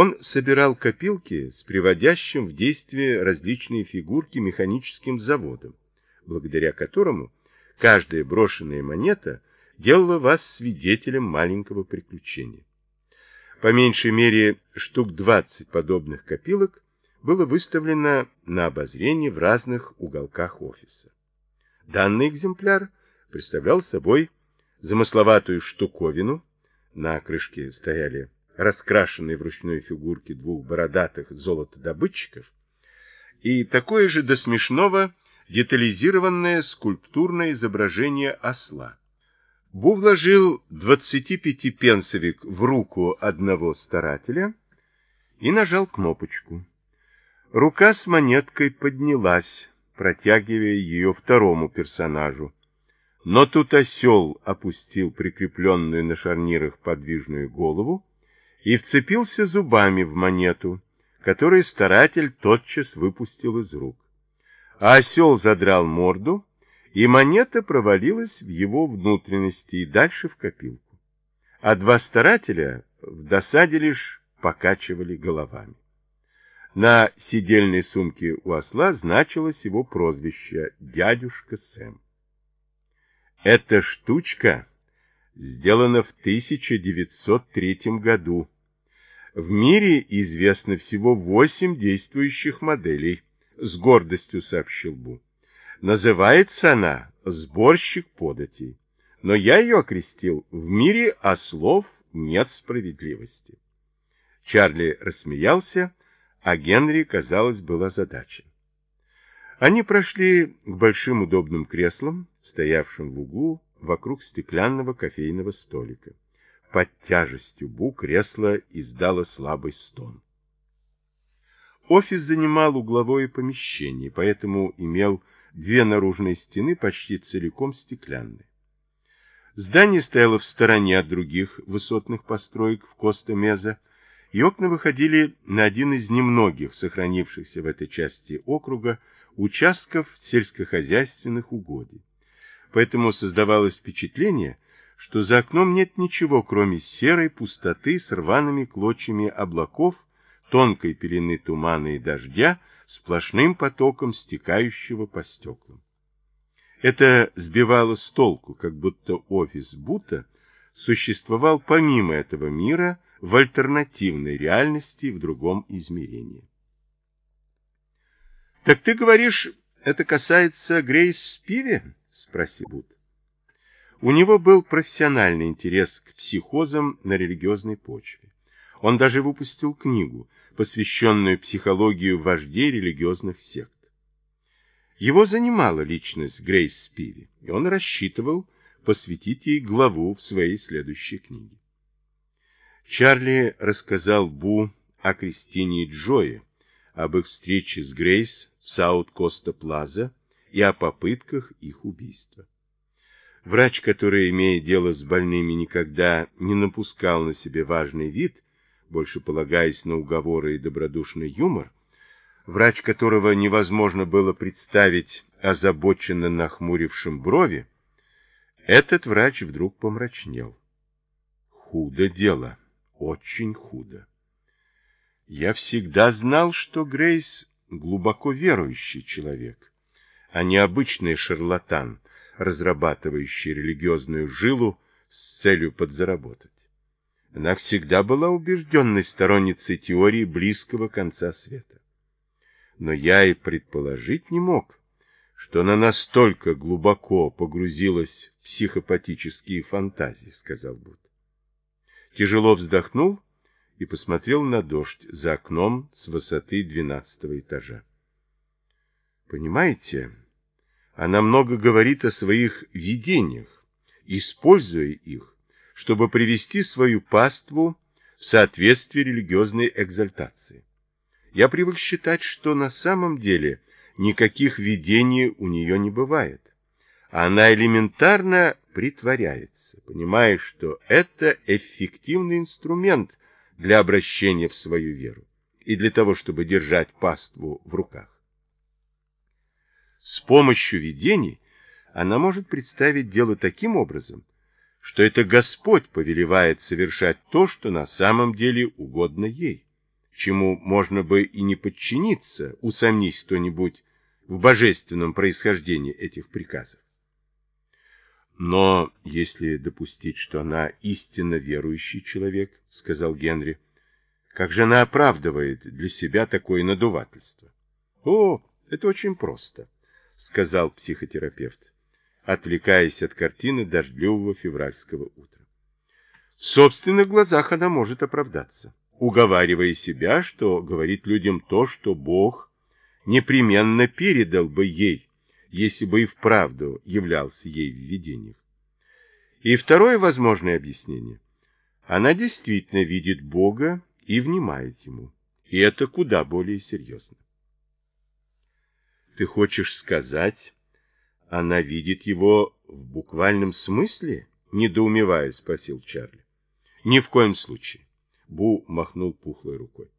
Он собирал копилки с приводящим в действие различные фигурки механическим заводом, благодаря которому каждая брошенная монета делала вас свидетелем маленького приключения. По меньшей мере штук 20 подобных копилок было выставлено на обозрение в разных уголках офиса. Данный экземпляр представлял собой замысловатую штуковину, на крышке стояли раскрашенные вручную фигурки двух бородатых золотодобытчиков, и такое же до смешного детализированное скульптурное изображение осла. Бу вложил 25-пенсовик в руку одного старателя и нажал кнопочку. Рука с монеткой поднялась, протягивая ее второму персонажу. Но тут осел опустил прикрепленную на шарнирах подвижную голову и вцепился зубами в монету, которую старатель тотчас выпустил из рук. А осел задрал морду, и монета провалилась в его внутренности и дальше в копилку. А два старателя в досаде лишь покачивали головами. На сидельной сумке у осла значилось его прозвище «Дядюшка Сэм». Эта штучка сделана в 1903 году. В мире известно всего восемь действующих моделей, с гордостью сообщил Бу. Называется она «Сборщик податей», но я ее окрестил «В мире ослов нет справедливости». Чарли рассмеялся, а Генри, казалось, была задача. Они прошли к большим удобным креслам, стоявшим в углу вокруг стеклянного кофейного столика. Под тяжестью Бу кресло издало слабый стон. Офис занимал угловое помещение, поэтому имел две наружные стены почти целиком стеклянные. Здание стояло в стороне от других высотных построек в Коста-Меза, и окна выходили на один из немногих сохранившихся в этой части округа участков сельскохозяйственных угодий. Поэтому создавалось впечатление, что за окном нет ничего, кроме серой пустоты с рваными клочьями облаков, тонкой пелены тумана и дождя, сплошным потоком стекающего по стеклам. Это сбивало с толку, как будто офис Бута существовал помимо этого мира в альтернативной реальности в другом измерении. «Так ты говоришь, это касается Грейс Спиви?» — спросил Бут. У него был профессиональный интерес к психозам на религиозной почве. Он даже выпустил книгу, посвященную психологии вождей религиозных сект. Его занимала личность Грейс Спиви, и он рассчитывал посвятить ей главу в своей следующей книге. Чарли рассказал Бу о Кристине и Джое, об их встрече с Грейс в Саут-Коста-Плаза и о попытках их убийства. Врач, который, имея дело с больными, никогда не напускал на себя важный вид, больше полагаясь на уговоры и добродушный юмор, врач которого невозможно было представить озабоченно нахмурившим брови, этот врач вдруг помрачнел. Худо дело, очень худо. Я всегда знал, что Грейс глубоко верующий человек, а не обычный шарлатан, разрабатывающий религиозную жилу с целью подзаработать. Она всегда была убежденной сторонницей теории близкого конца света. Но я и предположить не мог, что она настолько глубоко погрузилась в психопатические фантазии, сказал Буд. Тяжело вздохнул и посмотрел на дождь за окном с высоты двенадцатого этажа. Понимаете, она много говорит о своих видениях, используя их чтобы привести свою паству в соответствие религиозной экзальтации. Я привык считать, что на самом деле никаких видений у нее не бывает. Она элементарно притворяется, понимая, что это эффективный инструмент для обращения в свою веру и для того, чтобы держать паству в руках. С помощью видений она может представить дело таким образом, что это Господь повелевает совершать то, что на самом деле угодно ей. чему можно бы и не подчиниться, усомнись кто-нибудь в божественном происхождении этих приказов. Но если допустить, что она истинно верующий человек, сказал Генри, как же она оправдывает для себя такое надувательство? О, это очень просто, сказал психотерапевт, отвлекаясь от картины дождливого февральского утра. В собственных глазах она может оправдаться, уговаривая себя, что говорит людям то, что Бог непременно передал бы ей, если бы и вправду являлся ей в видениях. И второе возможное объяснение. Она действительно видит Бога и внимает Ему. И это куда более серьезно. Ты хочешь сказать, она видит его в буквальном смысле? Недоумевая, спросил Чарли. Ни в коем случае. Бу махнул пухлой рукой.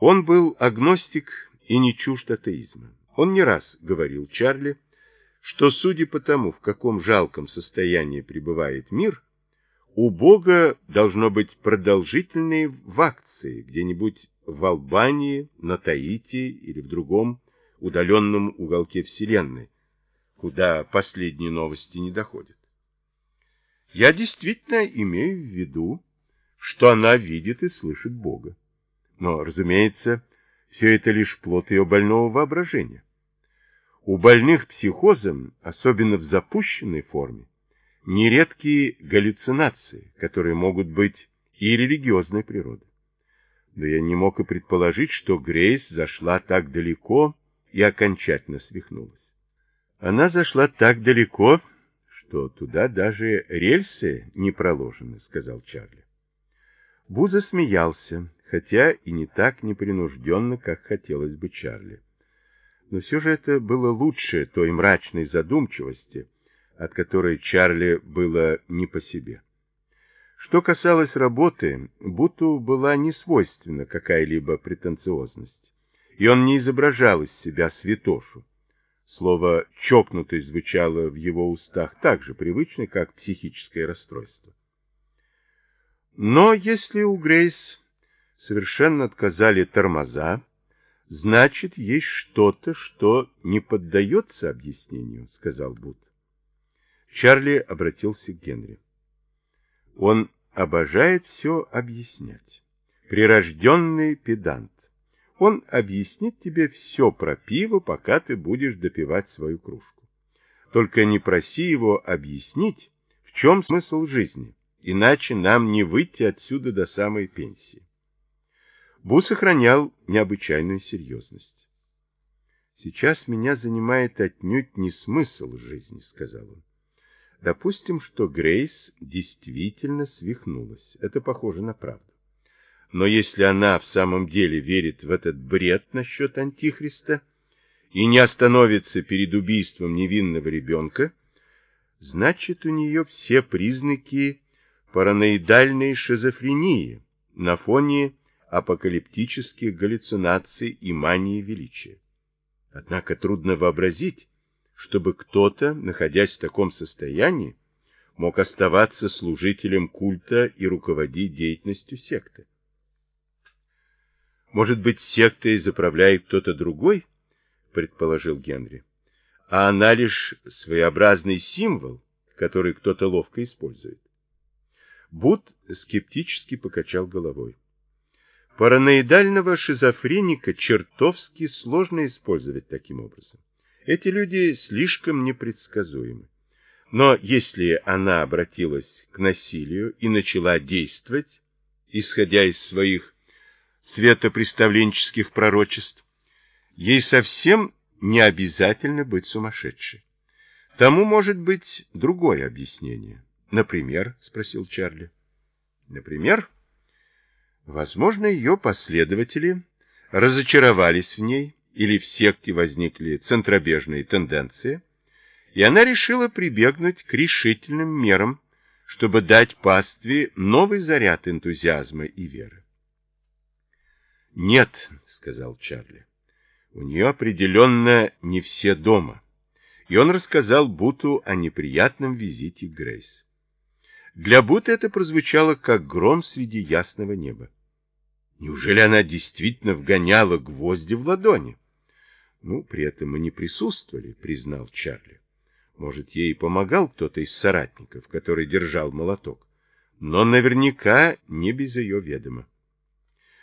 Он был агностик и не чужд атеизма. Он не раз говорил Чарли, что, судя по тому, в каком жалком состоянии пребывает мир, у Бога должно быть продолжительные вакции где-нибудь в Албании, на Таити или в другом удаленном уголке Вселенной, куда последние новости не доходят. Я действительно имею в виду, что она видит и слышит Бога. Но, разумеется, все это лишь плод ее больного воображения. У больных психозом, особенно в запущенной форме, нередкие галлюцинации, которые могут быть и религиозной природы. Но я не мог и предположить, что Грейс зашла так далеко и окончательно свихнулась. Она зашла так далеко, что туда даже рельсы не проложены, сказал Чарли. Буза смеялся, хотя и не так непринужденно, как хотелось бы Чарли. Но все же это было лучше той мрачной задумчивости, от которой Чарли было не по себе. Что касалось работы, Буту была не свойственна какая-либо претенциозность, и он не изображал из себя святошу. Слово «чокнутый» звучало в его устах так же привычно, как психическое расстройство. Но если у Грейс совершенно отказали тормоза, значит, есть что-то, что не поддается объяснению, сказал Бут. Чарли обратился к Генри. Он обожает все объяснять. Прирожденный педант. Он объяснит тебе все про пиво, пока ты будешь допивать свою кружку. Только не проси его объяснить, в чем смысл жизни, иначе нам не выйти отсюда до самой пенсии. Бу сохранял необычайную серьезность. «Сейчас меня занимает отнюдь не смысл жизни», — сказал он. «Допустим, что Грейс действительно свихнулась. Это похоже на правду. Но если она в самом деле верит в этот бред насчет Антихриста и не остановится перед убийством невинного ребенка, значит, у нее все признаки параноидальной шизофрении на фоне апокалиптических галлюцинаций и мании величия. Однако трудно вообразить, чтобы кто-то, находясь в таком состоянии, мог оставаться служителем культа и руководить деятельностью секты. Может быть, сектой заправляет кто-то другой, предположил Генри, а она лишь своеобразный символ, который кто-то ловко использует. Бут скептически покачал головой. Параноидального шизофреника чертовски сложно использовать таким образом. Эти люди слишком непредсказуемы. Но если она обратилась к насилию и начала действовать, исходя из своих светопреставленческих пророчеств, ей совсем не обязательно быть сумасшедшей. Тому может быть другое объяснение. Например, спросил Чарли. Например, Возможно, ее последователи разочаровались в ней или в секте возникли центробежные тенденции, и она решила прибегнуть к решительным мерам, чтобы дать пастве новый заряд энтузиазма и веры. «Нет», — сказал Чарли, — «у нее определенно не все дома». И он рассказал Буту о неприятном визите Грейс. Для Бута это прозвучало, как гром среди ясного неба. Неужели она действительно вгоняла гвозди в ладони? Ну, при этом мы не присутствовали, признал Чарли. Может, ей помогал кто-то из соратников, который держал молоток, но наверняка не без ее ведома.